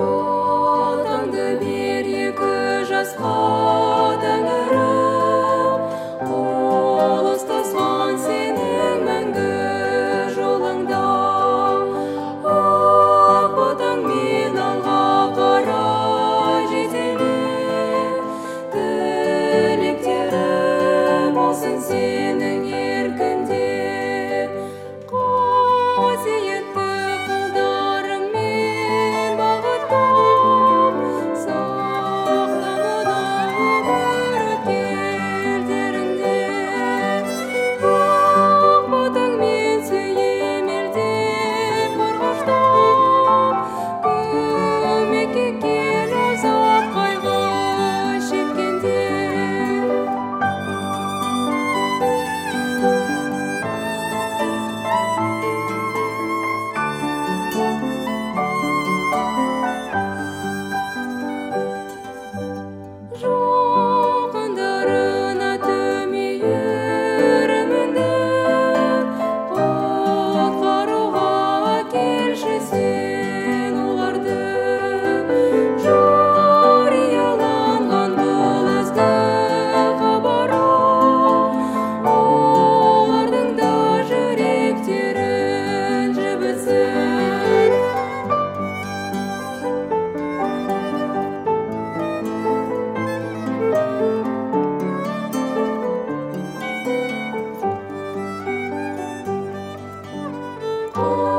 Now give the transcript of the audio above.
отанды бір екі жасқа Since in. Oh.